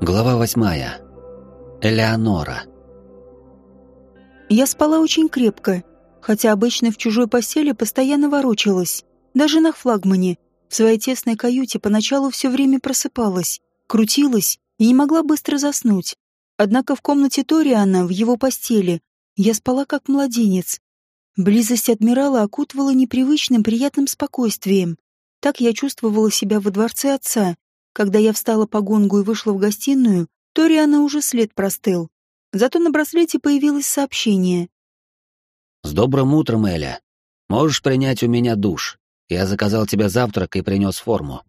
Глава восьмая. Элеонора. Я спала очень крепко, хотя обычно в чужой постели постоянно ворочалась. Даже на флагмане, в своей тесной каюте поначалу все время просыпалась, крутилась и не могла быстро заснуть. Однако в комнате Ториана, в его постели, я спала как младенец. Близость адмирала окутывала непривычным приятным спокойствием. Так я чувствовала себя во дворце отца. Когда я встала по гонгу и вышла в гостиную, Ториана уже след простыл. Зато на браслете появилось сообщение. «С добрым утром, Эля. Можешь принять у меня душ. Я заказал тебе завтрак и принес форму».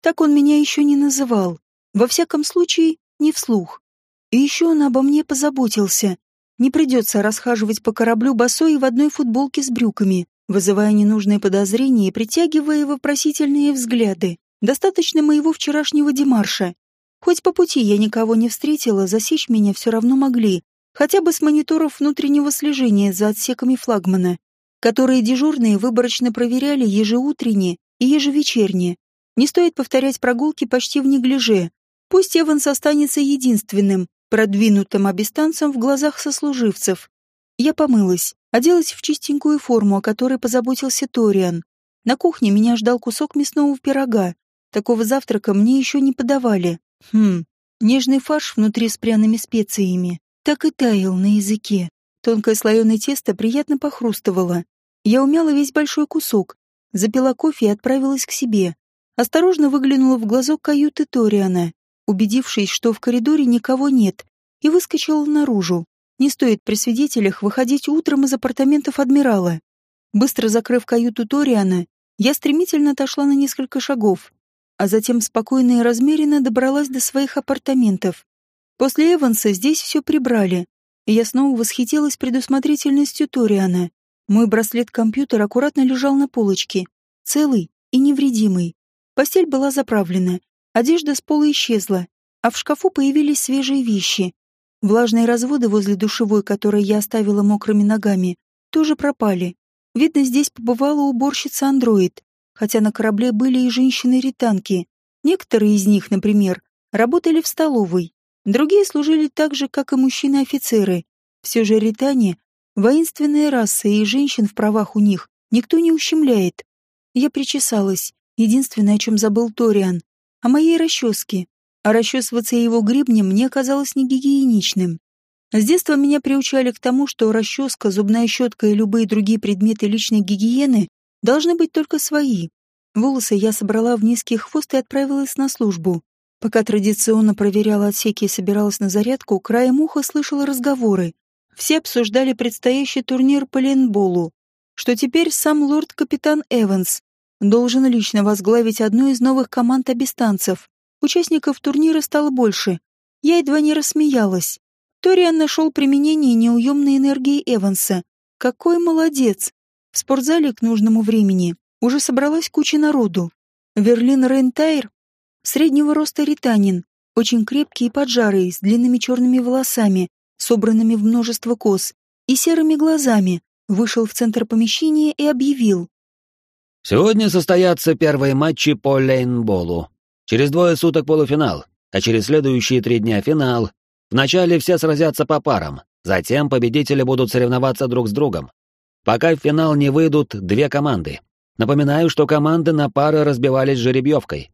Так он меня еще не называл. Во всяком случае, не вслух. И еще он обо мне позаботился. Не придется расхаживать по кораблю босой и в одной футболке с брюками, вызывая ненужные подозрения и притягивая вопросительные взгляды. Достаточно моего вчерашнего демарша. Хоть по пути я никого не встретила, засечь меня все равно могли, хотя бы с мониторов внутреннего слежения за отсеками флагмана, которые дежурные выборочно проверяли ежеутренне и ежевечерне. Не стоит повторять прогулки почти в неглиже. Пусть Эванс останется единственным, продвинутым абистанцем в глазах сослуживцев. Я помылась, оделась в чистенькую форму, о которой позаботился Ториан. На кухне меня ждал кусок мясного пирога. Такого завтрака мне еще не подавали. Хм, нежный фарш внутри с пряными специями. Так и таял на языке. Тонкое слоеное тесто приятно похрустывало. Я умяла весь большой кусок, запила кофе и отправилась к себе. Осторожно выглянула в глазок каюты Ториана, убедившись, что в коридоре никого нет, и выскочила наружу. Не стоит при свидетелях выходить утром из апартаментов адмирала. Быстро закрыв каюту Ториана, я стремительно отошла на несколько шагов а затем спокойно и размеренно добралась до своих апартаментов. После Эванса здесь все прибрали, и я снова восхитилась предусмотрительностью Ториана. Мой браслет-компьютер аккуратно лежал на полочке, целый и невредимый. Постель была заправлена, одежда с пола исчезла, а в шкафу появились свежие вещи. Влажные разводы возле душевой, которые я оставила мокрыми ногами, тоже пропали. Видно, здесь побывала уборщица-андроид хотя на корабле были и женщины-ританки. Некоторые из них, например, работали в столовой, другие служили так же, как и мужчины-офицеры. Все же ритане — воинственная раса, и женщин в правах у них никто не ущемляет. Я причесалась, единственное, о чем забыл Ториан, о моей расческе. А расчесываться его грибнем мне казалось негигиеничным. С детства меня приучали к тому, что расческа, зубная щетка и любые другие предметы личной гигиены Должны быть только свои. Волосы я собрала в низкий хвост и отправилась на службу. Пока традиционно проверяла отсеки и собиралась на зарядку, краем уха слышала разговоры. Все обсуждали предстоящий турнир по лейнболу, что теперь сам лорд-капитан Эванс должен лично возглавить одну из новых команд абистанцев. Участников турнира стало больше. Я едва не рассмеялась. Ториан нашел применение неуемной энергии Эванса. Какой молодец! В спортзале к нужному времени уже собралась куча народу. Верлин Рентайр, среднего роста ританин, очень крепкий и поджарый, с длинными черными волосами, собранными в множество кос, и серыми глазами, вышел в центр помещения и объявил. «Сегодня состоятся первые матчи по лейнболу. Через двое суток полуфинал, а через следующие три дня финал. Вначале все сразятся по парам, затем победители будут соревноваться друг с другом пока в финал не выйдут две команды. Напоминаю, что команды на пары разбивались жеребьевкой.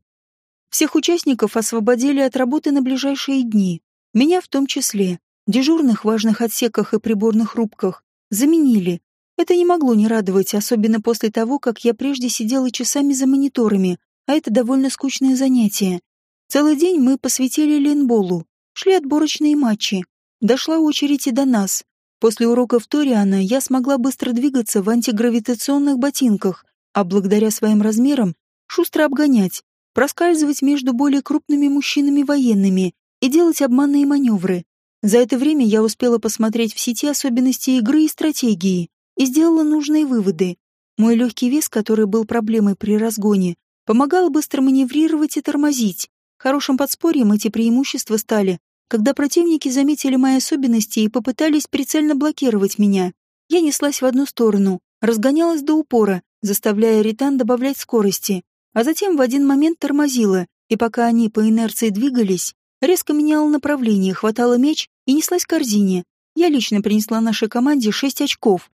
Всех участников освободили от работы на ближайшие дни. Меня в том числе. Дежурных важных отсеках и приборных рубках заменили. Это не могло не радовать, особенно после того, как я прежде сидела часами за мониторами, а это довольно скучное занятие. Целый день мы посвятили лейнболу, шли отборочные матчи. Дошла очередь и до нас. После уроков Ториана я смогла быстро двигаться в антигравитационных ботинках, а благодаря своим размерам шустро обгонять, проскальзывать между более крупными мужчинами-военными и делать обманные маневры. За это время я успела посмотреть в сети особенности игры и стратегии и сделала нужные выводы. Мой легкий вес, который был проблемой при разгоне, помогал быстро маневрировать и тормозить. Хорошим подспорьем эти преимущества стали когда противники заметили мои особенности и попытались прицельно блокировать меня, я неслась в одну сторону, разгонялась до упора, заставляя Ритан добавлять скорости, а затем в один момент тормозила, и пока они по инерции двигались, резко меняла направление, хватала мяч и неслась к корзине. Я лично принесла нашей команде шесть очков.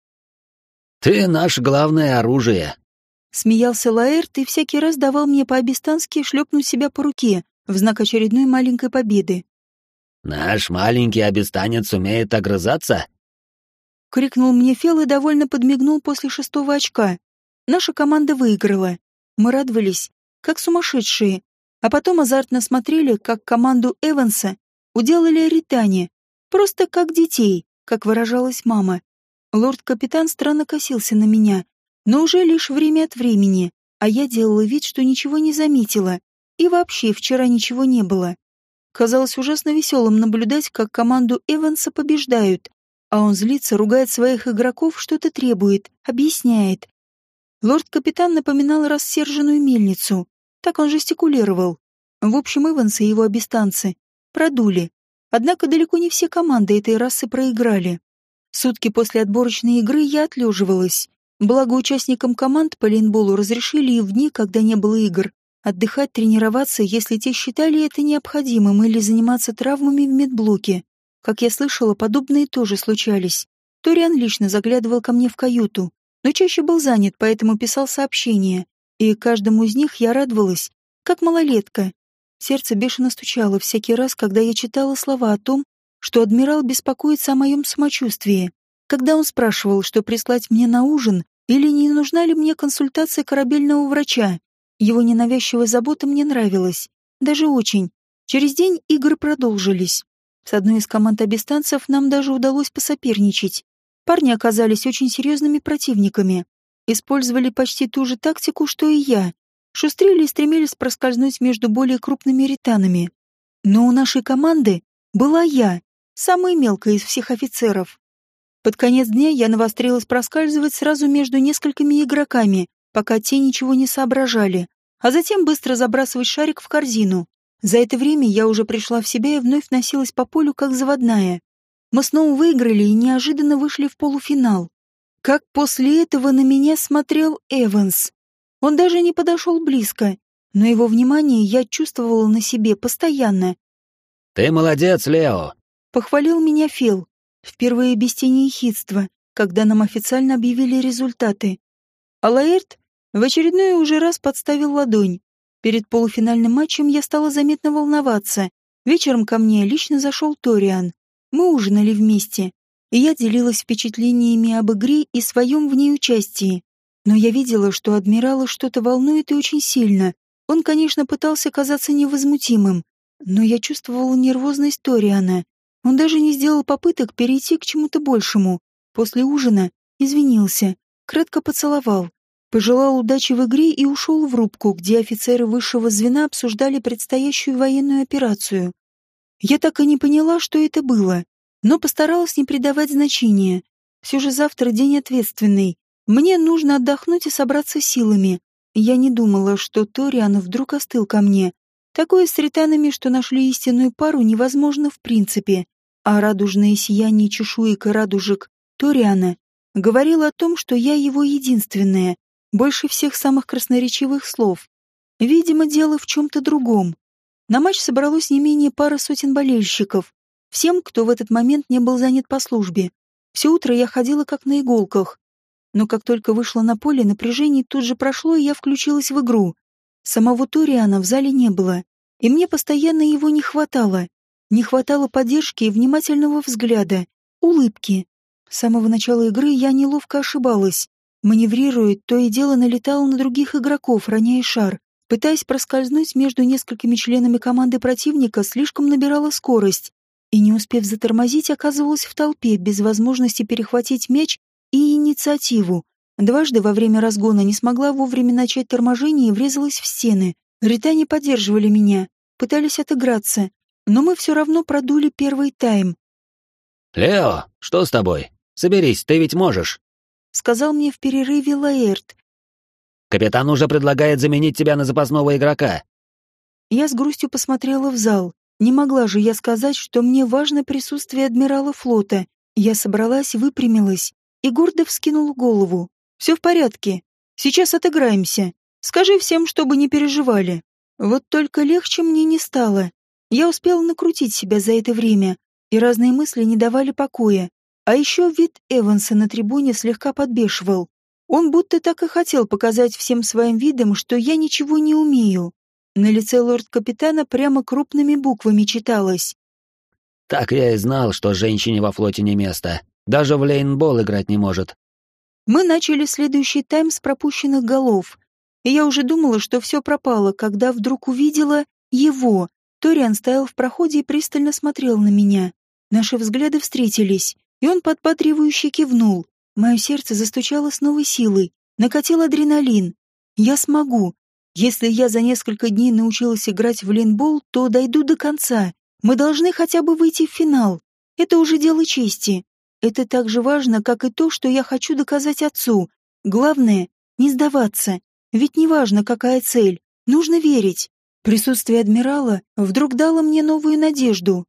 «Ты наше главное оружие», — смеялся Лаэрт и всякий раз давал мне по-абистански шлепнуть себя по руке в знак очередной маленькой победы. «Наш маленький обестанец умеет огрызаться?» — крикнул мне Фел и довольно подмигнул после шестого очка. Наша команда выиграла. Мы радовались, как сумасшедшие, а потом азартно смотрели, как команду Эванса уделали ритане, просто как детей, как выражалась мама. Лорд-капитан странно косился на меня, но уже лишь время от времени, а я делала вид, что ничего не заметила, и вообще вчера ничего не было. Казалось ужасно веселым наблюдать, как команду Эванса побеждают, а он злится, ругает своих игроков, что-то требует, объясняет. Лорд-капитан напоминал рассерженную мельницу. Так он жестикулировал. В общем, Эванс и его обестанцы продули. Однако далеко не все команды этой расы проиграли. Сутки после отборочной игры я отлеживалась. Благо участникам команд по лейнболу разрешили и в дни, когда не было игр, отдыхать, тренироваться, если те считали это необходимым, или заниматься травмами в медблоке. Как я слышала, подобные тоже случались. Ториан лично заглядывал ко мне в каюту, но чаще был занят, поэтому писал сообщения, и каждому из них я радовалась, как малолетка. Сердце бешено стучало всякий раз, когда я читала слова о том, что адмирал беспокоится о моем самочувствии, когда он спрашивал, что прислать мне на ужин или не нужна ли мне консультация корабельного врача. Его ненавязчивая забота мне нравилась, даже очень. Через день игры продолжились. С одной из команд абистанцев нам даже удалось посоперничать. Парни оказались очень серьезными противниками. Использовали почти ту же тактику, что и я. Шустрили и стремились проскользнуть между более крупными ританами. Но у нашей команды была я, самая мелкая из всех офицеров. Под конец дня я навострилась проскальзывать сразу между несколькими игроками, пока те ничего не соображали, а затем быстро забрасывать шарик в корзину. За это время я уже пришла в себя и вновь носилась по полю как заводная. Мы снова выиграли и неожиданно вышли в полуфинал. Как после этого на меня смотрел Эванс. Он даже не подошел близко, но его внимание я чувствовала на себе постоянно. «Ты молодец, Лео!» — похвалил меня Фил, впервые без тени ехидства, когда нам официально объявили результаты. А Лаэрт в очередной уже раз подставил ладонь. Перед полуфинальным матчем я стала заметно волноваться. Вечером ко мне лично зашел Ториан. Мы ужинали вместе, и я делилась впечатлениями об игре и своем в ней участии. Но я видела, что адмирала что-то волнует и очень сильно. Он, конечно, пытался казаться невозмутимым, но я чувствовала нервозность Ториана. Он даже не сделал попыток перейти к чему-то большему. После ужина извинился, кратко поцеловал, пожелал удачи в игре и ушел в рубку, где офицеры высшего звена обсуждали предстоящую военную операцию. Я так и не поняла, что это было, но постаралась не придавать значения. Все же завтра день ответственный. Мне нужно отдохнуть и собраться силами. Я не думала, что Ториан вдруг остыл ко мне. Такое с ританами, что нашли истинную пару, невозможно в принципе. А радужное сияние чешуек и радужек Ториана говорило о том, что я его единственная, больше всех самых красноречивых слов. Видимо, дело в чем-то другом. На матч собралось не менее пары сотен болельщиков. Всем, кто в этот момент не был занят по службе. Все утро я ходила как на иголках. Но как только вышла на поле, напряжение тут же прошло, и я включилась в игру. Самого Ториана в зале не было, и мне постоянно его не хватало. Не хватало поддержки и внимательного взгляда, улыбки. С самого начала игры я неловко ошибалась. Маневрируя, то и дело налетала на других игроков, роняя шар. Пытаясь проскользнуть между несколькими членами команды противника, слишком набирала скорость. И не успев затормозить, оказывалась в толпе, без возможности перехватить мяч и инициативу. Дважды во время разгона не смогла вовремя начать торможение и врезалась в стены. Ритане поддерживали меня, пытались отыграться, но мы все равно продули первый тайм. «Лео, что с тобой? Соберись, ты ведь можешь!» — сказал мне в перерыве Лаэрт. «Капитан уже предлагает заменить тебя на запасного игрока». Я с грустью посмотрела в зал. Не могла же я сказать, что мне важно присутствие адмирала флота. Я собралась, выпрямилась и гордо вскинула голову. «Все в порядке. Сейчас отыграемся. Скажи всем, чтобы не переживали». Вот только легче мне не стало. Я успела накрутить себя за это время, и разные мысли не давали покоя. А еще вид Эванса на трибуне слегка подбешивал. Он будто так и хотел показать всем своим видом, что я ничего не умею. На лице лорд-капитана прямо крупными буквами читалось. «Так я и знал, что женщине во флоте не место. Даже в лейнбол играть не может». Мы начали следующий тайм с пропущенных голов. И я уже думала, что все пропало, когда вдруг увидела его. Ториан стоял в проходе и пристально смотрел на меня. Наши взгляды встретились, и он подбадривающе кивнул. Мое сердце застучало с новой силой, накатил адреналин. Я смогу. Если я за несколько дней научилась играть в лейнбол, то дойду до конца. Мы должны хотя бы выйти в финал. Это уже дело чести. Это так же важно, как и то, что я хочу доказать отцу. Главное — не сдаваться. Ведь не важно, какая цель. Нужно верить. Присутствие адмирала вдруг дало мне новую надежду.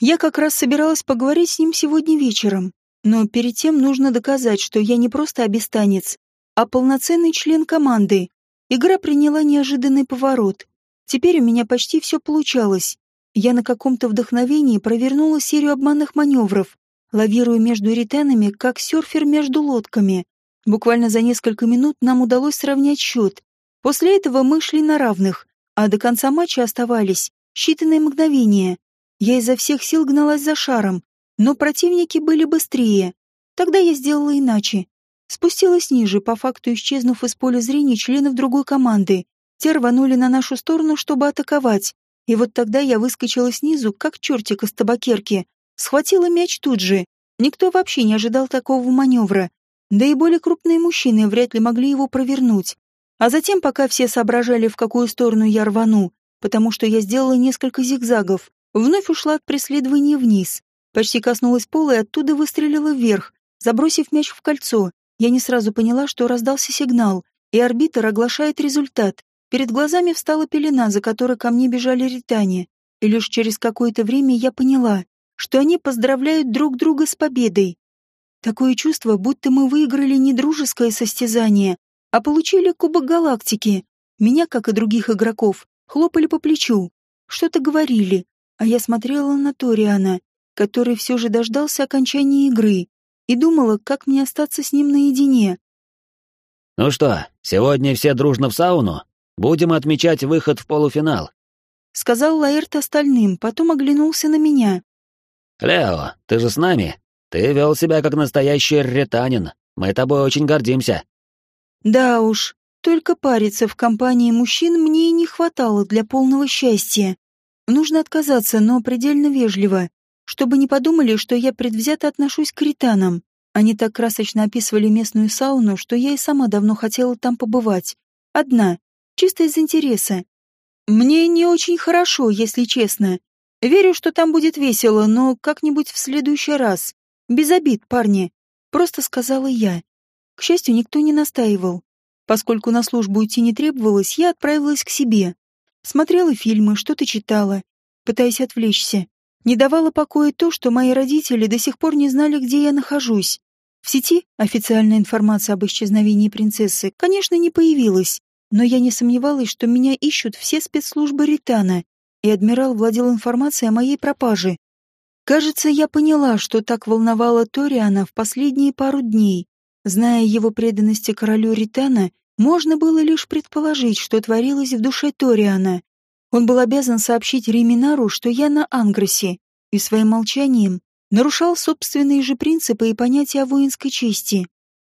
Я как раз собиралась поговорить с ним сегодня вечером. Но перед тем нужно доказать, что я не просто обестанец, а полноценный член команды. Игра приняла неожиданный поворот. Теперь у меня почти все получалось. Я на каком-то вдохновении провернула серию обманных маневров, лавируя между ританами, как серфер между лодками. Буквально за несколько минут нам удалось сравнять счет. После этого мы шли на равных, а до конца матча оставались считанные мгновения. Я изо всех сил гналась за шаром, но противники были быстрее. Тогда я сделала иначе. Спустилась ниже, по факту исчезнув из поля зрения членов другой команды. Те рванули на нашу сторону, чтобы атаковать. И вот тогда я выскочила снизу, как чертик из табакерки. Схватила мяч тут же. Никто вообще не ожидал такого маневра. Да и более крупные мужчины вряд ли могли его провернуть. А затем, пока все соображали, в какую сторону я рвану, потому что я сделала несколько зигзагов, вновь ушла от преследования вниз. Почти коснулась пола и оттуда выстрелила вверх, забросив мяч в кольцо. Я не сразу поняла, что раздался сигнал, и арбитр оглашает результат. Перед глазами встала пелена, за которой ко мне бежали ритане. И лишь через какое-то время я поняла, что они поздравляют друг друга с победой. Такое чувство, будто мы выиграли не дружеское состязание, а получили Кубок Галактики. Меня, как и других игроков, хлопали по плечу, что-то говорили, а я смотрела на Ториана, который все же дождался окончания игры, и думала, как мне остаться с ним наедине. «Ну что, сегодня все дружно в сауну? Будем отмечать выход в полуфинал», — сказал Лаэрт остальным, потом оглянулся на меня. «Лео, ты же с нами? Ты вел себя как настоящий ретанин. Мы тобой очень гордимся». «Да уж, только париться в компании мужчин мне и не хватало для полного счастья. Нужно отказаться, но предельно вежливо чтобы не подумали, что я предвзято отношусь к ританам. Они так красочно описывали местную сауну, что я и сама давно хотела там побывать. Одна, чисто из интереса. Мне не очень хорошо, если честно. Верю, что там будет весело, но как-нибудь в следующий раз. Без обид, парни. Просто сказала я. К счастью, никто не настаивал. Поскольку на службу идти не требовалось, я отправилась к себе. Смотрела фильмы, что-то читала, пытаясь отвлечься. Не давало покоя то, что мои родители до сих пор не знали, где я нахожусь. В сети официальная информация об исчезновении принцессы, конечно, не появилась, но я не сомневалась, что меня ищут все спецслужбы Ритана, и адмирал владел информацией о моей пропаже. Кажется, я поняла, что так волновало Ториана в последние пару дней. Зная его преданности королю Ритана, можно было лишь предположить, что творилось в душе Ториана. Он был обязан сообщить Реминару, что я на Ангросе, и своим молчанием нарушал собственные же принципы и понятия о воинской чести.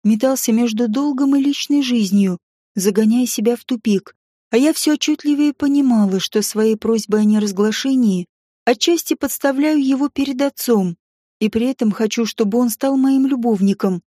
Метался между долгом и личной жизнью, загоняя себя в тупик. А я все отчетливее понимала, что своей просьбой о неразглашении отчасти подставляю его перед отцом, и при этом хочу, чтобы он стал моим любовником,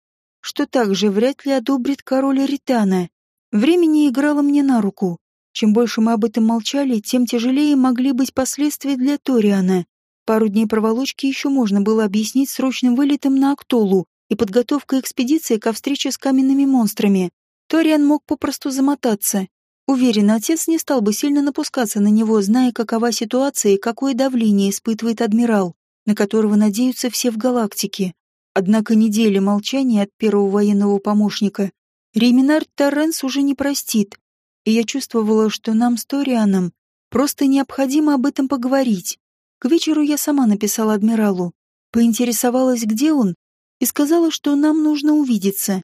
что также вряд ли одобрит король Ритана. Времени играло мне на руку. Чем больше мы об этом молчали, тем тяжелее могли быть последствия для Ториана. Пару дней проволочки еще можно было объяснить срочным вылетом на Актолу и подготовкой экспедиции ко встрече с каменными монстрами. Ториан мог попросту замотаться. Уверен, отец не стал бы сильно напускаться на него, зная, какова ситуация и какое давление испытывает адмирал, на которого надеются все в галактике. Однако недели молчания от первого военного помощника Реминард Торренс уже не простит, и я чувствовала, что нам с Торианом Просто необходимо об этом поговорить. К вечеру я сама написала адмиралу, поинтересовалась, где он, и сказала, что нам нужно увидеться.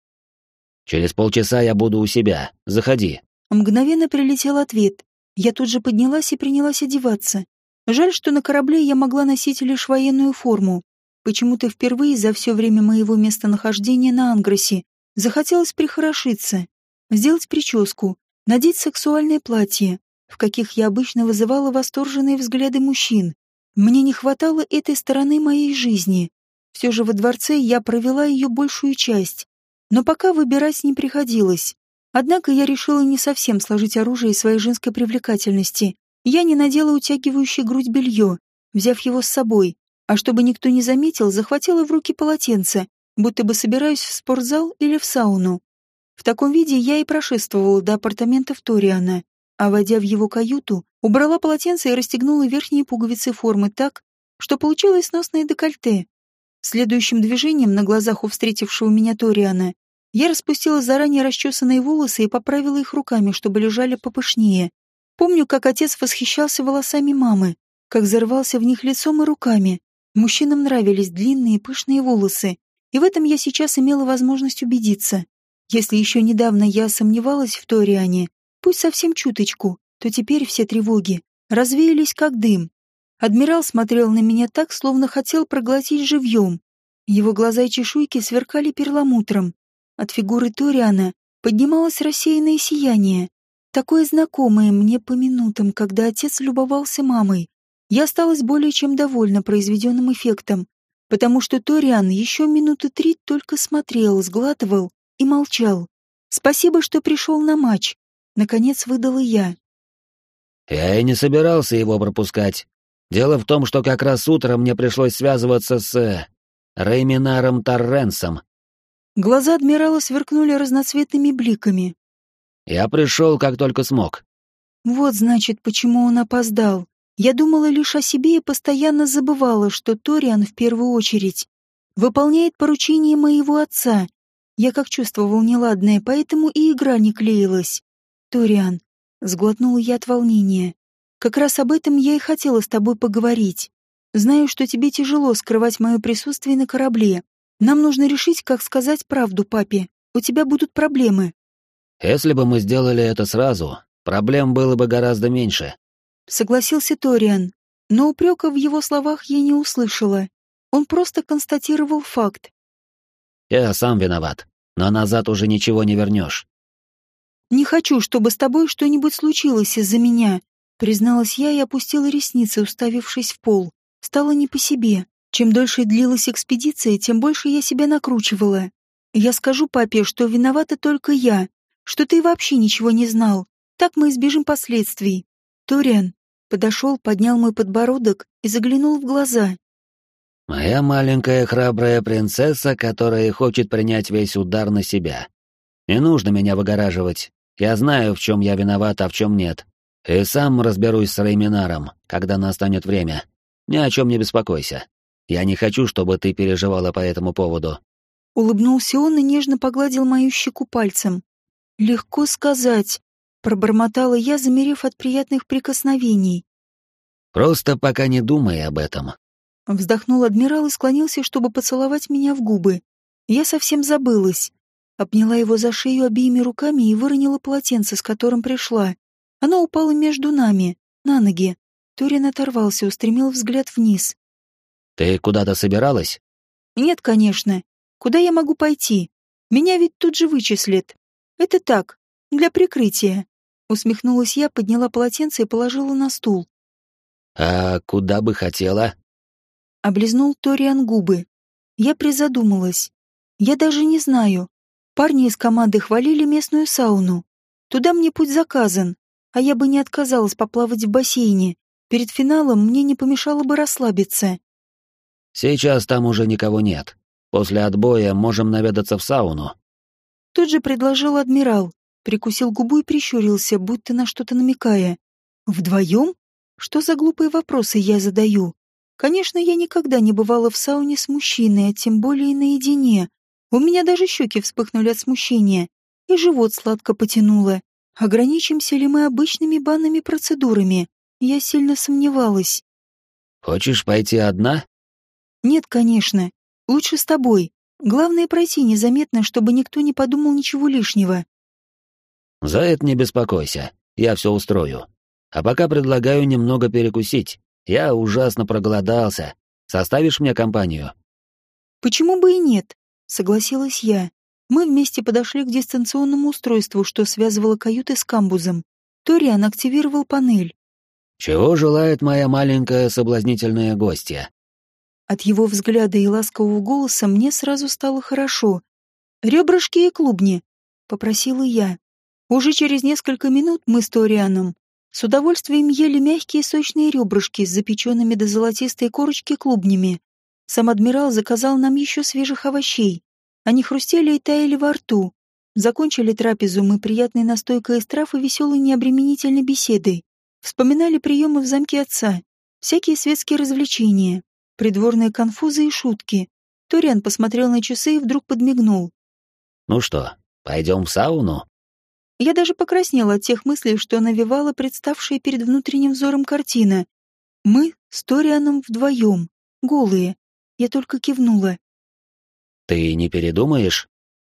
«Через полчаса я буду у себя. Заходи». Мгновенно прилетел ответ. Я тут же поднялась и принялась одеваться. Жаль, что на корабле я могла носить лишь военную форму. Почему-то впервые за все время моего местонахождения на Ангросе захотелось прихорошиться, сделать прическу, надеть сексуальное платье, в каких я обычно вызывала восторженные взгляды мужчин. Мне не хватало этой стороны моей жизни. Все же во дворце я провела ее большую часть. Но пока выбирать не приходилось. Однако я решила не совсем сложить оружие своей женской привлекательности. Я не надела утягивающий грудь белье, взяв его с собой, а чтобы никто не заметил, захватила в руки полотенце, будто бы собираюсь в спортзал или в сауну. В таком виде я и прошествовала до апартаментов Ториана, а войдя в его каюту, убрала полотенце и расстегнула верхние пуговицы формы так, что получилось сносное декольте. Следующим движением на глазах у встретившего меня Ториана я распустила заранее расчесанные волосы и поправила их руками, чтобы лежали попышнее. Помню, как отец восхищался волосами мамы, как зарывался в них лицом и руками. Мужчинам нравились длинные пышные волосы, и в этом я сейчас имела возможность убедиться. Если еще недавно я сомневалась в Ториане, пусть совсем чуточку, то теперь все тревоги развеялись как дым. Адмирал смотрел на меня так, словно хотел проглотить живьем. Его глаза и чешуйки сверкали перламутром. От фигуры Ториана поднималось рассеянное сияние, такое знакомое мне по минутам, когда отец любовался мамой. Я осталась более чем довольна произведенным эффектом, потому что Ториан еще минуты три только смотрел, сглатывал и молчал. «Спасибо, что пришел на матч», — наконец выдала я. «Я и не собирался его пропускать», Дело в том, что как раз утром мне пришлось связываться с... Э, Рейминаром Торренсом. Глаза адмирала сверкнули разноцветными бликами. Я пришел, как только смог. Вот, значит, почему он опоздал. Я думала лишь о себе и постоянно забывала, что Ториан в первую очередь выполняет поручение моего отца. Я как чувствовал неладное, поэтому и игра не клеилась. Ториан, сглотнула я от волнения. Как раз об этом я и хотела с тобой поговорить. Знаю, что тебе тяжело скрывать мое присутствие на корабле. Нам нужно решить, как сказать правду папе. У тебя будут проблемы. Если бы мы сделали это сразу, проблем было бы гораздо меньше. Согласился Ториан, но упрека в его словах я не услышала. Он просто констатировал факт. Я сам виноват, но назад уже ничего не вернешь. Не хочу, чтобы с тобой что-нибудь случилось из-за меня. Призналась я и опустила ресницы, уставившись в пол. Стало не по себе. Чем дольше длилась экспедиция, тем больше я себя накручивала. Я скажу папе, что виновата только я, что ты вообще ничего не знал. Так мы избежим последствий. Ториан подошел, поднял мой подбородок и заглянул в глаза. «Моя маленькая храбрая принцесса, которая хочет принять весь удар на себя. Не нужно меня выгораживать. Я знаю, в чем я виноват, а в чем нет. И сам разберусь с Рейминаром, когда настанет время. Ни о чем не беспокойся. Я не хочу, чтобы ты переживала по этому поводу». Улыбнулся он и нежно погладил мою щеку пальцем. «Легко сказать», — пробормотала я, замерев от приятных прикосновений. «Просто пока не думай об этом». Вздохнул адмирал и склонился, чтобы поцеловать меня в губы. Я совсем забылась. Обняла его за шею обеими руками и выронила полотенце, с которым пришла. Оно упало между нами, на ноги. Торин оторвался, устремил взгляд вниз. «Ты куда-то собиралась?» «Нет, конечно. Куда я могу пойти? Меня ведь тут же вычислят. Это так, для прикрытия». Усмехнулась я, подняла полотенце и положила на стул. «А куда бы хотела?» Облизнул Ториан губы. Я призадумалась. Я даже не знаю. Парни из команды хвалили местную сауну. Туда мне путь заказан а я бы не отказалась поплавать в бассейне. Перед финалом мне не помешало бы расслабиться. Сейчас там уже никого нет. После отбоя можем наведаться в сауну. Тут же предложил адмирал, прикусил губу и прищурился, будто на что-то намекая. Вдвоем? Что за глупые вопросы я задаю? Конечно, я никогда не бывала в сауне с мужчиной, а тем более наедине. У меня даже щеки вспыхнули от смущения, и живот сладко потянуло. Ограничимся ли мы обычными банными процедурами? я сильно сомневалась. «Хочешь пойти одна?» «Нет, конечно. Лучше с тобой. Главное пройти незаметно, чтобы никто не подумал ничего лишнего». «За это не беспокойся. Я все устрою. А пока предлагаю немного перекусить. Я ужасно проголодался. Составишь мне компанию?» «Почему бы и нет?» — согласилась я. Мы вместе подошли к дистанционному устройству, что связывало каюты с камбузом. Ториан активировал панель. «Чего желает моя маленькая соблазнительная гостья?» От его взгляда и ласкового голоса мне сразу стало хорошо. «Ребрышки и клубни», — попросила я. Уже через несколько минут мы с Торианом с удовольствием ели мягкие сочные ребрышки с запеченными до золотистой корочки клубнями. Сам адмирал заказал нам еще свежих овощей. Они хрустели и таяли во рту. Закончили трапезу мы приятной настойкой из трав и веселой необременительной беседой. Вспоминали приемы в замке отца, всякие светские развлечения, придворные конфузы и шутки. Ториан посмотрел на часы и вдруг подмигнул. «Ну что, пойдем в сауну?» Я даже покраснела от тех мыслей, что навевала представшая перед внутренним взором картина. Мы с Торианом вдвоем, голые. Я только кивнула. «Ты не передумаешь?»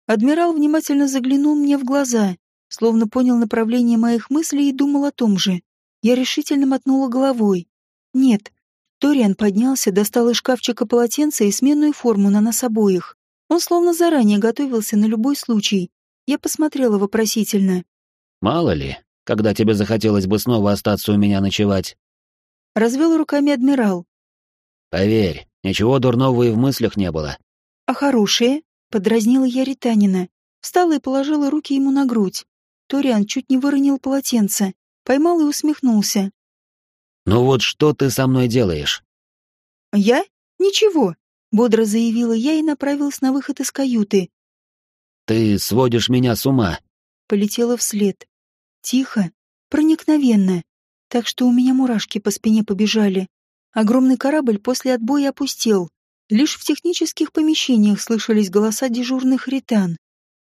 Адмирал внимательно заглянул мне в глаза, словно понял направление моих мыслей и думал о том же. Я решительно мотнула головой. «Нет». Ториан поднялся, достал из шкафчика полотенце и сменную форму на нас обоих. Он словно заранее готовился на любой случай. Я посмотрела вопросительно. «Мало ли, когда тебе захотелось бы снова остаться у меня ночевать». Развел руками адмирал. «Поверь, ничего дурного и в мыслях не было. «А хорошие?» — подразнила я Ританина. Встала и положила руки ему на грудь. Ториан чуть не выронил полотенце, поймал и усмехнулся. «Ну вот что ты со мной делаешь?» «Я? Ничего», — бодро заявила я и направилась на выход из каюты. «Ты сводишь меня с ума», — полетела вслед. Тихо, проникновенно, так что у меня мурашки по спине побежали. Огромный корабль после отбоя опустел. Лишь в технических помещениях слышались голоса дежурных ритан.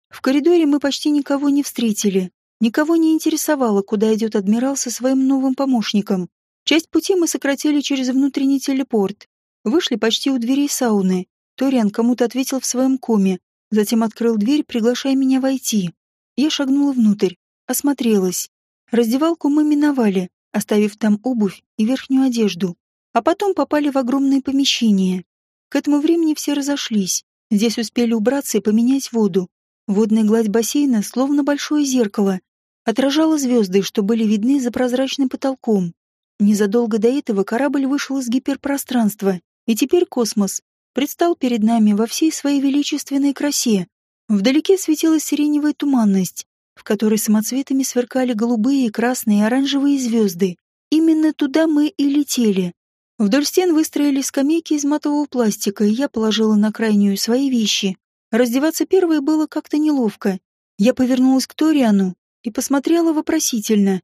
В коридоре мы почти никого не встретили. Никого не интересовало, куда идет адмирал со своим новым помощником. Часть пути мы сократили через внутренний телепорт. Вышли почти у дверей сауны. Ториан кому-то ответил в своем коме, затем открыл дверь, приглашая меня войти. Я шагнула внутрь, осмотрелась. Раздевалку мы миновали, оставив там обувь и верхнюю одежду, а потом попали в огромное помещение. К этому времени все разошлись. Здесь успели убраться и поменять воду. Водная гладь бассейна, словно большое зеркало, отражала звезды, что были видны за прозрачным потолком. Незадолго до этого корабль вышел из гиперпространства, и теперь космос предстал перед нами во всей своей величественной красе. Вдалеке светилась сиреневая туманность, в которой самоцветами сверкали голубые, красные и оранжевые звезды. Именно туда мы и летели. Вдоль стен выстроились скамейки из матового пластика, и я положила на крайнюю свои вещи. Раздеваться первой было как-то неловко. Я повернулась к Ториану и посмотрела вопросительно.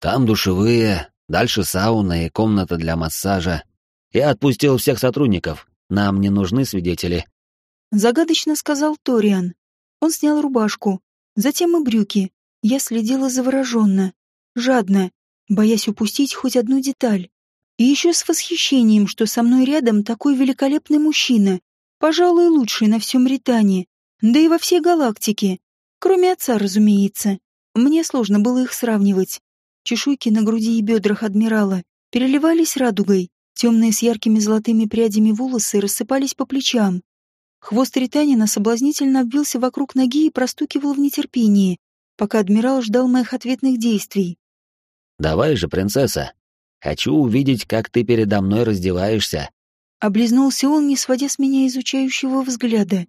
«Там душевые, дальше сауна и комната для массажа. Я отпустил всех сотрудников, нам не нужны свидетели». Загадочно сказал Ториан. Он снял рубашку, затем и брюки. Я следила завороженно, жадно, боясь упустить хоть одну деталь. И еще с восхищением, что со мной рядом такой великолепный мужчина, пожалуй, лучший на всем Ритане, да и во всей галактике. Кроме отца, разумеется. Мне сложно было их сравнивать. Чешуйки на груди и бедрах адмирала переливались радугой, темные с яркими золотыми прядями волосы рассыпались по плечам. Хвост Ританина соблазнительно обвился вокруг ноги и простукивал в нетерпении, пока адмирал ждал моих ответных действий. «Давай же, принцесса, Хочу увидеть, как ты передо мной раздеваешься». Облизнулся он, не сводя с меня изучающего взгляда.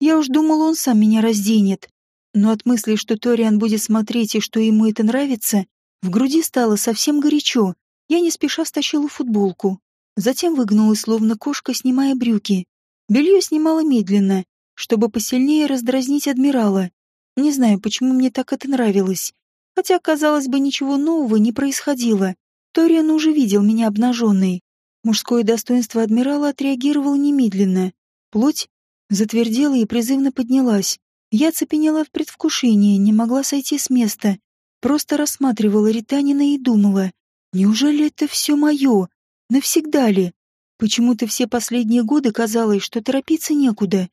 Я уж думал, он сам меня разденет. Но от мысли, что Ториан будет смотреть и что ему это нравится, в груди стало совсем горячо. Я не спеша стащила футболку. Затем выгнулась, словно кошка, снимая брюки. Белье снимала медленно, чтобы посильнее раздразнить адмирала. Не знаю, почему мне так это нравилось. Хотя, казалось бы, ничего нового не происходило. Ториан уже видел меня обнаженной. Мужское достоинство адмирала отреагировало немедленно. Плоть затвердела и призывно поднялась. Я цепенела в предвкушении, не могла сойти с места. Просто рассматривала Ританина и думала, Неужели это все мое? Навсегда ли? Почему-то все последние годы казалось, что торопиться некуда.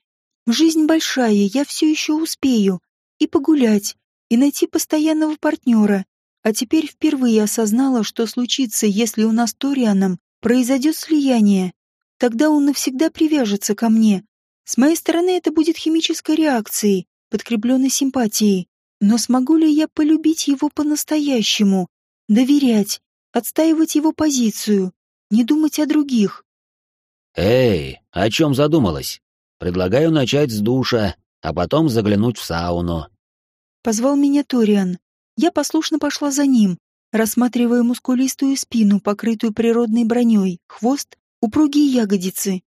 Жизнь большая, я все еще успею. И погулять, и найти постоянного партнера. А теперь впервые осознала, что случится, если у нас Торианом произойдет слияние. Тогда он навсегда привяжется ко мне. С моей стороны это будет химической реакцией, подкрепленной симпатией. Но смогу ли я полюбить его по-настоящему? Доверять, отстаивать его позицию, не думать о других. «Эй, о чем задумалась? Предлагаю начать с душа, а потом заглянуть в сауну». Позвал меня Ториан. Я послушно пошла за ним, рассматривая мускулистую спину, покрытую природной броней, хвост, упругие ягодицы.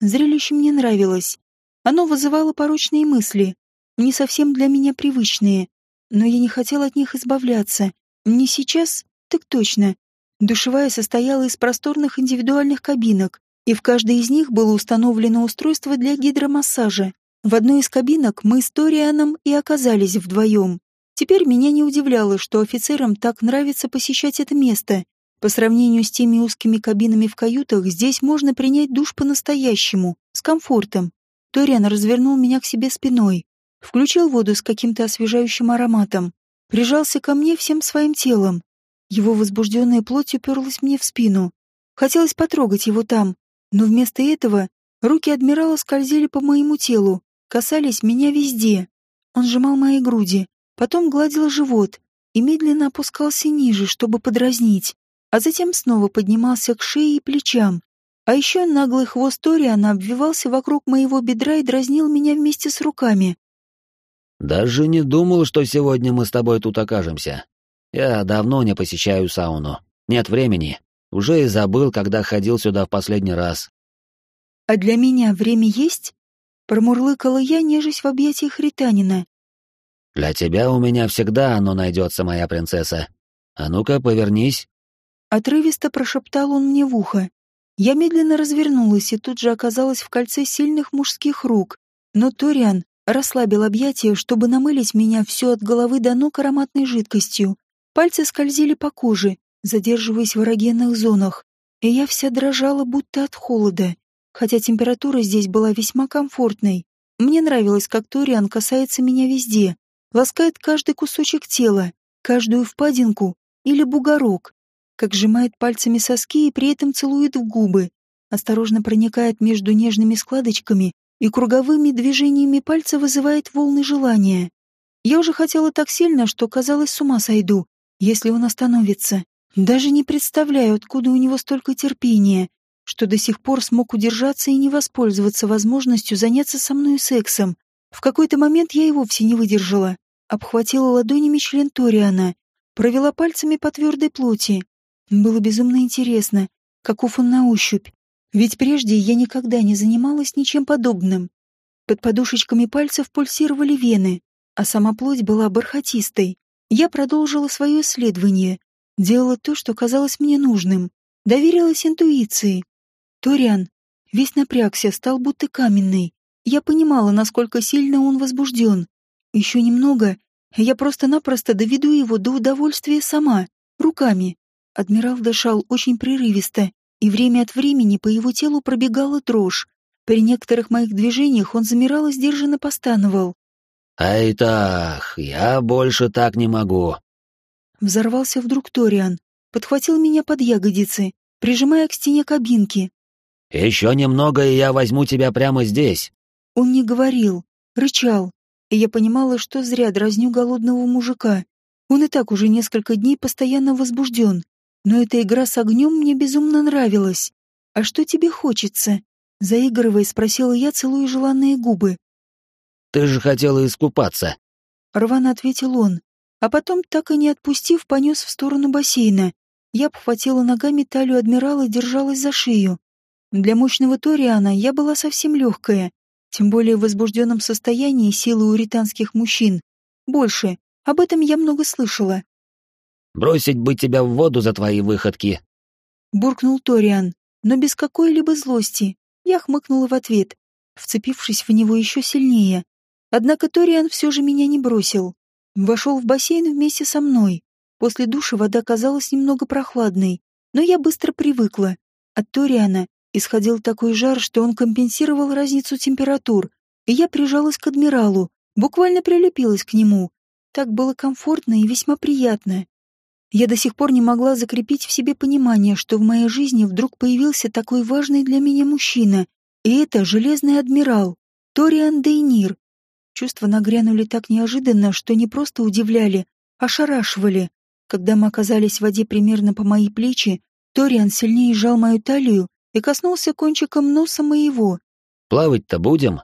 Зрелище мне нравилось. Оно вызывало порочные мысли, не совсем для меня привычные, но я не хотела от них избавляться. Не сейчас, так точно. Душевая состояла из просторных индивидуальных кабинок, и в каждой из них было установлено устройство для гидромассажа. В одной из кабинок мы с Торианом и оказались вдвоем. Теперь меня не удивляло, что офицерам так нравится посещать это место. По сравнению с теми узкими кабинами в каютах, здесь можно принять душ по-настоящему, с комфортом. Ториан развернул меня к себе спиной, включил воду с каким-то освежающим ароматом, прижался ко мне всем своим телом, его возбужденная плоть уперлась мне в спину. Хотелось потрогать его там, но вместо этого руки адмирала скользили по моему телу, касались меня везде. Он сжимал мои груди, потом гладил живот и медленно опускался ниже, чтобы подразнить, а затем снова поднимался к шее и плечам. А еще наглый хвост Ториана обвивался вокруг моего бедра и дразнил меня вместе с руками. «Даже не думал, что сегодня мы с тобой тут окажемся», я давно не посещаю сауну. Нет времени. Уже и забыл, когда ходил сюда в последний раз. А для меня время есть? Промурлыкала я, нежесть в объятиях Ританина. Для тебя у меня всегда оно найдется, моя принцесса. А ну-ка, повернись. Отрывисто прошептал он мне в ухо. Я медленно развернулась и тут же оказалась в кольце сильных мужских рук. Но Ториан расслабил объятия, чтобы намылить меня все от головы до ног ароматной жидкостью. Пальцы скользили по коже, задерживаясь в эрогенных зонах, и я вся дрожала, будто от холода, хотя температура здесь была весьма комфортной. Мне нравилось, как Ториан касается меня везде, ласкает каждый кусочек тела, каждую впадинку или бугорок, как сжимает пальцами соски и при этом целует в губы, осторожно проникает между нежными складочками и круговыми движениями пальца вызывает волны желания. Я уже хотела так сильно, что, казалось, с ума сойду, если он остановится. Даже не представляю, откуда у него столько терпения, что до сих пор смог удержаться и не воспользоваться возможностью заняться со мной сексом. В какой-то момент я и вовсе не выдержала. Обхватила ладонями член Ториана, провела пальцами по твердой плоти. Было безумно интересно, каков он на ощупь. Ведь прежде я никогда не занималась ничем подобным. Под подушечками пальцев пульсировали вены, а сама плоть была бархатистой. Я продолжила свое исследование, делала то, что казалось мне нужным, доверилась интуиции. Ториан весь напрягся, стал будто каменный. Я понимала, насколько сильно он возбужден. Еще немного, я просто-напросто доведу его до удовольствия сама, руками. Адмирал дышал очень прерывисто, и время от времени по его телу пробегала дрожь. При некоторых моих движениях он замирал и сдержанно постановал. «Айтах, я больше так не могу». Взорвался вдруг Ториан, подхватил меня под ягодицы, прижимая к стене кабинки. «Еще немного, и я возьму тебя прямо здесь». Он не говорил, рычал, и я понимала, что зря дразню голодного мужика. Он и так уже несколько дней постоянно возбужден, но эта игра с огнем мне безумно нравилась. «А что тебе хочется?» Заигрывая, спросила я, целуя желанные губы. Ты же хотела искупаться. Рвано ответил он, а потом, так и не отпустив, понес в сторону бассейна. Я обхватила ногами талию адмирала и держалась за шею. Для мощного Ториана я была совсем легкая, тем более в возбужденном состоянии силы у ританских мужчин. Больше. Об этом я много слышала. «Бросить бы тебя в воду за твои выходки!» Буркнул Ториан, но без какой-либо злости. Я хмыкнула в ответ, вцепившись в него еще сильнее. Однако Ториан все же меня не бросил. Вошел в бассейн вместе со мной. После душа вода казалась немного прохладной, но я быстро привыкла. От Ториана исходил такой жар, что он компенсировал разницу температур, и я прижалась к адмиралу, буквально прилепилась к нему. Так было комфортно и весьма приятно. Я до сих пор не могла закрепить в себе понимание, что в моей жизни вдруг появился такой важный для меня мужчина, и это Железный Адмирал, Ториан Дейнир. Чувства нагрянули так неожиданно, что не просто удивляли, а шарашивали. Когда мы оказались в воде примерно по мои плечи, Ториан сильнее сжал мою талию и коснулся кончиком носа моего. «Плавать-то будем?»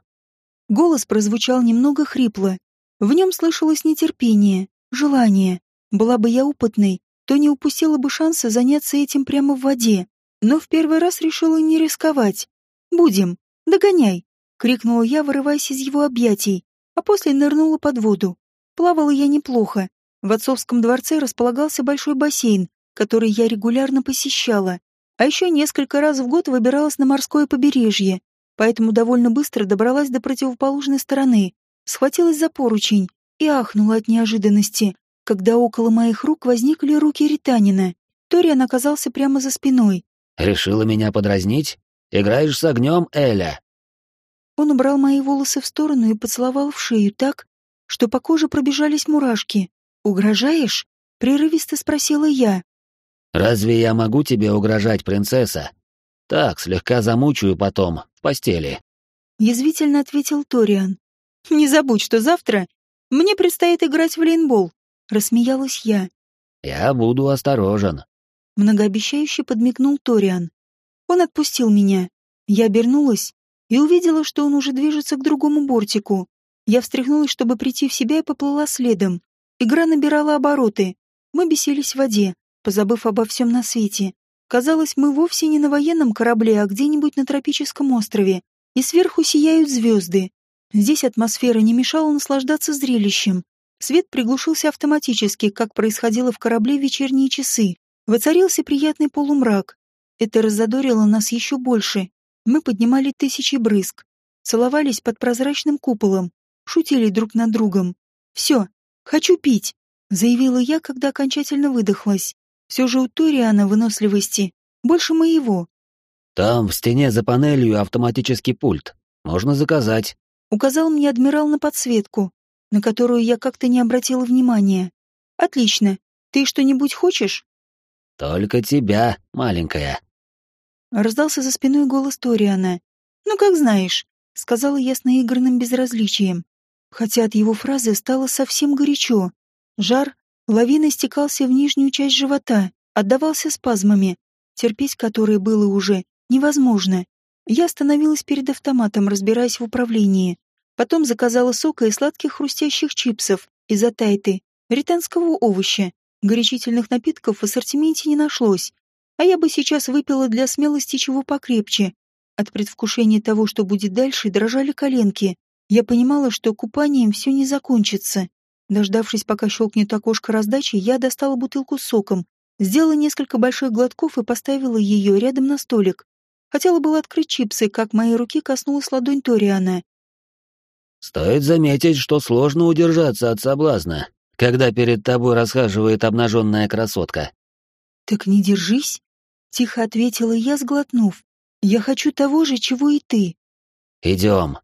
Голос прозвучал немного хрипло. В нем слышалось нетерпение, желание. Была бы я опытной, то не упустила бы шанса заняться этим прямо в воде. Но в первый раз решила не рисковать. «Будем. Догоняй!» — крикнула я, вырываясь из его объятий, а после нырнула под воду. Плавала я неплохо. В отцовском дворце располагался большой бассейн, который я регулярно посещала, а еще несколько раз в год выбиралась на морское побережье, поэтому довольно быстро добралась до противоположной стороны, схватилась за поручень и ахнула от неожиданности, когда около моих рук возникли руки Ританина. Ториан оказался прямо за спиной. «Решила меня подразнить?» Играешь с огнем, Эля?» Он убрал мои волосы в сторону и поцеловал в шею так, что по коже пробежались мурашки. «Угрожаешь?» — прерывисто спросила я. «Разве я могу тебе угрожать, принцесса? Так, слегка замучаю потом, в постели». Язвительно ответил Ториан. «Не забудь, что завтра мне предстоит играть в лейнбол», — рассмеялась я. «Я буду осторожен», — многообещающе подмигнул Ториан. Он отпустил меня. Я обернулась и увидела, что он уже движется к другому бортику. Я встряхнулась, чтобы прийти в себя, и поплыла следом. Игра набирала обороты. Мы бесились в воде, позабыв обо всем на свете. Казалось, мы вовсе не на военном корабле, а где-нибудь на тропическом острове. И сверху сияют звезды. Здесь атмосфера не мешала наслаждаться зрелищем. Свет приглушился автоматически, как происходило в корабле в вечерние часы. Воцарился приятный полумрак. Это разодорило нас еще больше. Мы поднимали тысячи брызг, целовались под прозрачным куполом, шутили друг над другом. «Все, хочу пить», — заявила я, когда окончательно выдохлась. Все же у Ториана выносливости больше моего. «Там, в стене за панелью, автоматический пульт. Можно заказать», — указал мне адмирал на подсветку, на которую я как-то не обратила внимания. «Отлично. Ты что-нибудь хочешь?» «Только тебя, маленькая», Раздался за спиной голос Ториана. «Ну, как знаешь», — сказала я с наигранным безразличием. Хотя от его фразы стало совсем горячо. Жар лавиной стекался в нижнюю часть живота, отдавался спазмами, терпеть которые было уже невозможно. Я остановилась перед автоматом, разбираясь в управлении. Потом заказала сока и сладких хрустящих чипсов из атайты, британского овоща. Горячительных напитков в ассортименте не нашлось, а я бы сейчас выпила для смелости чего покрепче. От предвкушения того, что будет дальше, дрожали коленки. Я понимала, что купанием все не закончится. Дождавшись, пока щелкнет окошко раздачи, я достала бутылку с соком, сделала несколько больших глотков и поставила ее рядом на столик. Хотела было открыть чипсы, как моей руки коснулась ладонь Ториана. «Стоит заметить, что сложно удержаться от соблазна, когда перед тобой расхаживает обнаженная красотка». «Так не держись», Тихо ответила я, сглотнув. «Я хочу того же, чего и ты». «Идем».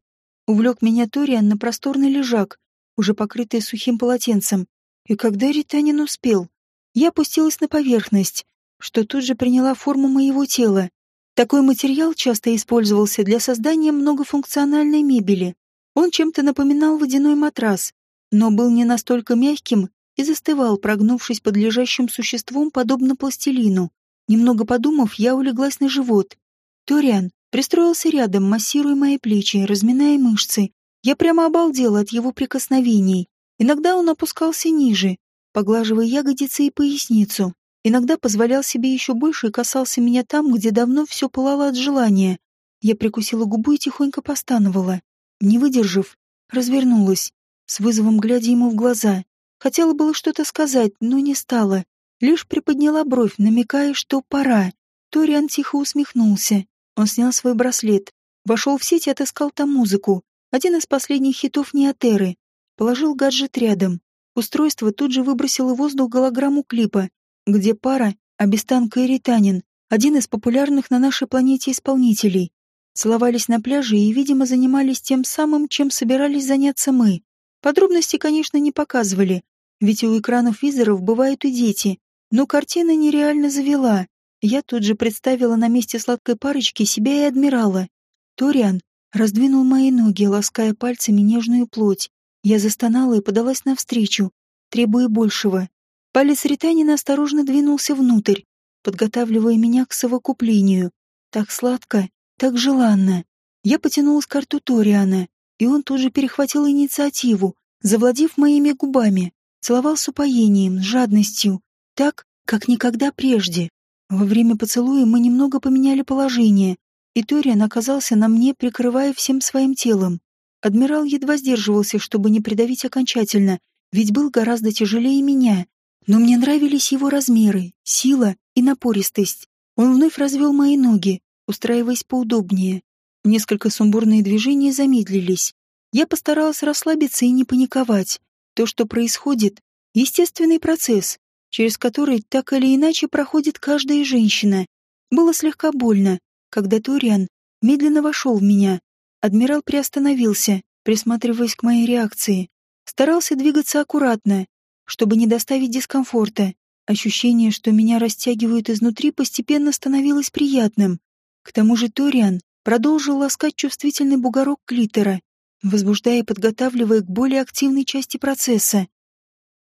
Увлек меня Ториан на просторный лежак, уже покрытый сухим полотенцем. И когда Ританин успел, я опустилась на поверхность, что тут же приняла форму моего тела. Такой материал часто использовался для создания многофункциональной мебели. Он чем-то напоминал водяной матрас, но был не настолько мягким и застывал, прогнувшись под лежащим существом, подобно пластилину. Немного подумав, я улеглась на живот. Ториан пристроился рядом, массируя мои плечи, разминая мышцы. Я прямо обалдела от его прикосновений. Иногда он опускался ниже, поглаживая ягодицы и поясницу. Иногда позволял себе еще больше и касался меня там, где давно все пылало от желания. Я прикусила губу и тихонько постановала. Не выдержав, развернулась, с вызовом глядя ему в глаза. Хотела было что-то сказать, но не стала. Лишь приподняла бровь, намекая, что пора. Ториан тихо усмехнулся. Он снял свой браслет, вошел в сеть и отыскал там музыку. Один из последних хитов Неотеры. Положил гаджет рядом. Устройство тут же выбросило в воздух голограмму клипа, где пара, Абистанка и Ританин, один из популярных на нашей планете исполнителей, целовались на пляже и, видимо, занимались тем самым, чем собирались заняться мы. Подробности, конечно, не показывали, ведь у экранов визоров бывают и дети, но картина нереально завела. Я тут же представила на месте сладкой парочки себя и адмирала. Ториан раздвинул мои ноги, лаская пальцами нежную плоть. Я застонала и подалась навстречу, требуя большего. Палец Ританина осторожно двинулся внутрь, подготавливая меня к совокуплению. Так сладко, так желанно. Я потянулась к карту Ториана, и он тут же перехватил инициативу, завладев моими губами, целовал с упоением, с жадностью, так, как никогда прежде. Во время поцелуя мы немного поменяли положение, и Ториан оказался на мне, прикрывая всем своим телом. Адмирал едва сдерживался, чтобы не придавить окончательно, ведь был гораздо тяжелее меня. Но мне нравились его размеры, сила и напористость. Он вновь развел мои ноги, устраиваясь поудобнее. Несколько сумбурные движения замедлились. Я постаралась расслабиться и не паниковать. То, что происходит, естественный процесс, через который так или иначе проходит каждая женщина. Было слегка больно, когда Ториан медленно вошел в меня. Адмирал приостановился, присматриваясь к моей реакции. Старался двигаться аккуратно, чтобы не доставить дискомфорта. Ощущение, что меня растягивают изнутри, постепенно становилось приятным. К тому же Ториан продолжил ласкать чувствительный бугорок клитора, возбуждая и подготавливая к более активной части процесса.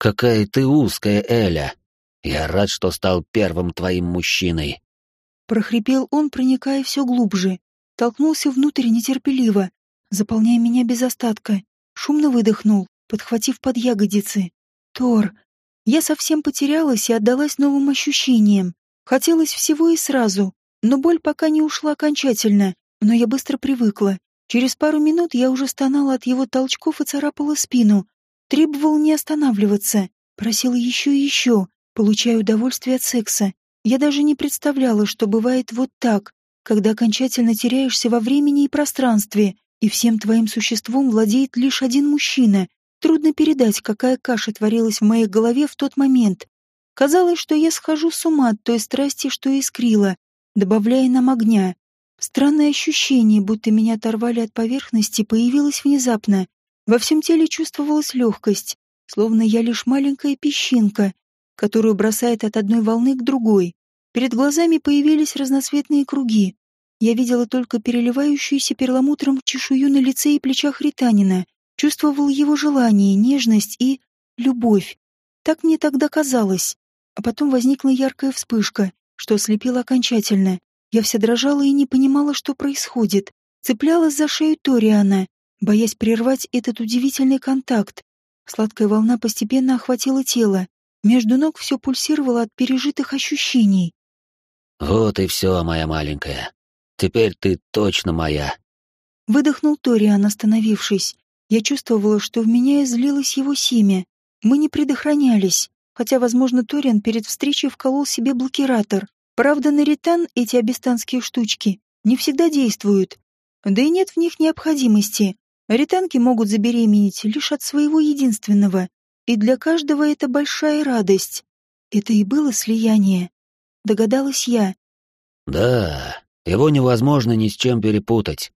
«Какая ты узкая, Эля! Я рад, что стал первым твоим мужчиной!» Прохрипел он, проникая все глубже. Толкнулся внутрь нетерпеливо, заполняя меня без остатка. Шумно выдохнул, подхватив под ягодицы. «Тор!» Я совсем потерялась и отдалась новым ощущениям. Хотелось всего и сразу, но боль пока не ушла окончательно, но я быстро привыкла. Через пару минут я уже стонала от его толчков и царапала спину, Требовал не останавливаться, просил еще и еще, получая удовольствие от секса. Я даже не представляла, что бывает вот так, когда окончательно теряешься во времени и пространстве, и всем твоим существом владеет лишь один мужчина. Трудно передать, какая каша творилась в моей голове в тот момент. Казалось, что я схожу с ума от той страсти, что искрила, добавляя нам огня. Странное ощущение, будто меня оторвали от поверхности, появилось внезапно. Во всем теле чувствовалась легкость, словно я лишь маленькая песчинка, которую бросает от одной волны к другой. Перед глазами появились разноцветные круги. Я видела только переливающуюся перламутром чешую на лице и плечах Ританина, чувствовал его желание, нежность и любовь. Так мне тогда казалось. А потом возникла яркая вспышка, что ослепила окончательно. Я вся дрожала и не понимала, что происходит. Цеплялась за шею Ториана, боясь прервать этот удивительный контакт. Сладкая волна постепенно охватила тело. Между ног все пульсировало от пережитых ощущений. «Вот и все, моя маленькая. Теперь ты точно моя». Выдохнул Ториан, остановившись. Я чувствовала, что в меня излилось его семя. Мы не предохранялись, хотя, возможно, Ториан перед встречей вколол себе блокиратор. Правда, на ритан эти абистанские штучки не всегда действуют. Да и нет в них необходимости. Ританки могут забеременеть лишь от своего единственного, и для каждого это большая радость. Это и было слияние. Догадалась я. Да, его невозможно ни с чем перепутать.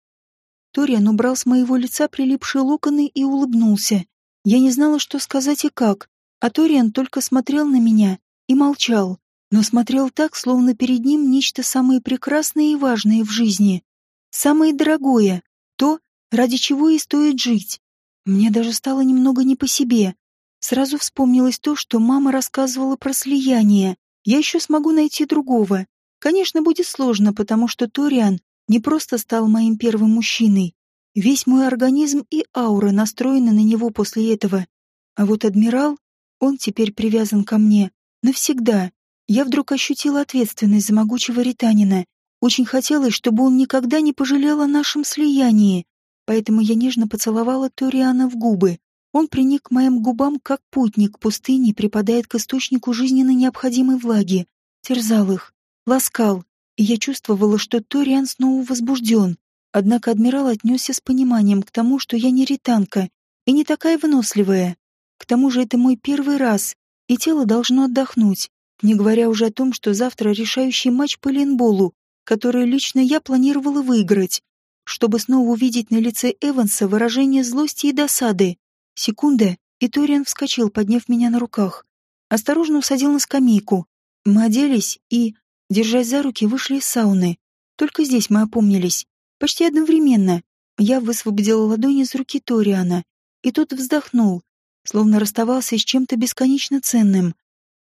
Ториан убрал с моего лица прилипшие локоны и улыбнулся. Я не знала, что сказать и как, а Ториан только смотрел на меня и молчал, но смотрел так, словно перед ним нечто самое прекрасное и важное в жизни. Самое дорогое, ради чего и стоит жить. Мне даже стало немного не по себе. Сразу вспомнилось то, что мама рассказывала про слияние. Я еще смогу найти другого. Конечно, будет сложно, потому что Ториан не просто стал моим первым мужчиной. Весь мой организм и аура настроены на него после этого. А вот адмирал, он теперь привязан ко мне. Навсегда. Я вдруг ощутила ответственность за могучего ританина. Очень хотелось, чтобы он никогда не пожалел о нашем слиянии поэтому я нежно поцеловала Ториана в губы. Он приник к моим губам, как путник пустыни припадает к источнику жизненно необходимой влаги, терзал их, ласкал, и я чувствовала, что Ториан снова возбужден. Однако адмирал отнесся с пониманием к тому, что я не ританка и не такая выносливая. К тому же это мой первый раз, и тело должно отдохнуть, не говоря уже о том, что завтра решающий матч по линболу, который лично я планировала выиграть, чтобы снова увидеть на лице Эванса выражение злости и досады. Секунда, и Ториан вскочил, подняв меня на руках. Осторожно усадил на скамейку. Мы оделись и, держась за руки, вышли из сауны. Только здесь мы опомнились. Почти одновременно. Я высвободила ладони из руки Ториана, и тот вздохнул, словно расставался с чем-то бесконечно ценным.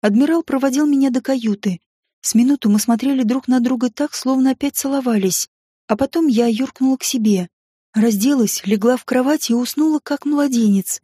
Адмирал проводил меня до каюты. С минуту мы смотрели друг на друга так, словно опять целовались. А потом я юркнула к себе. Разделась, легла в кровать и уснула, как младенец.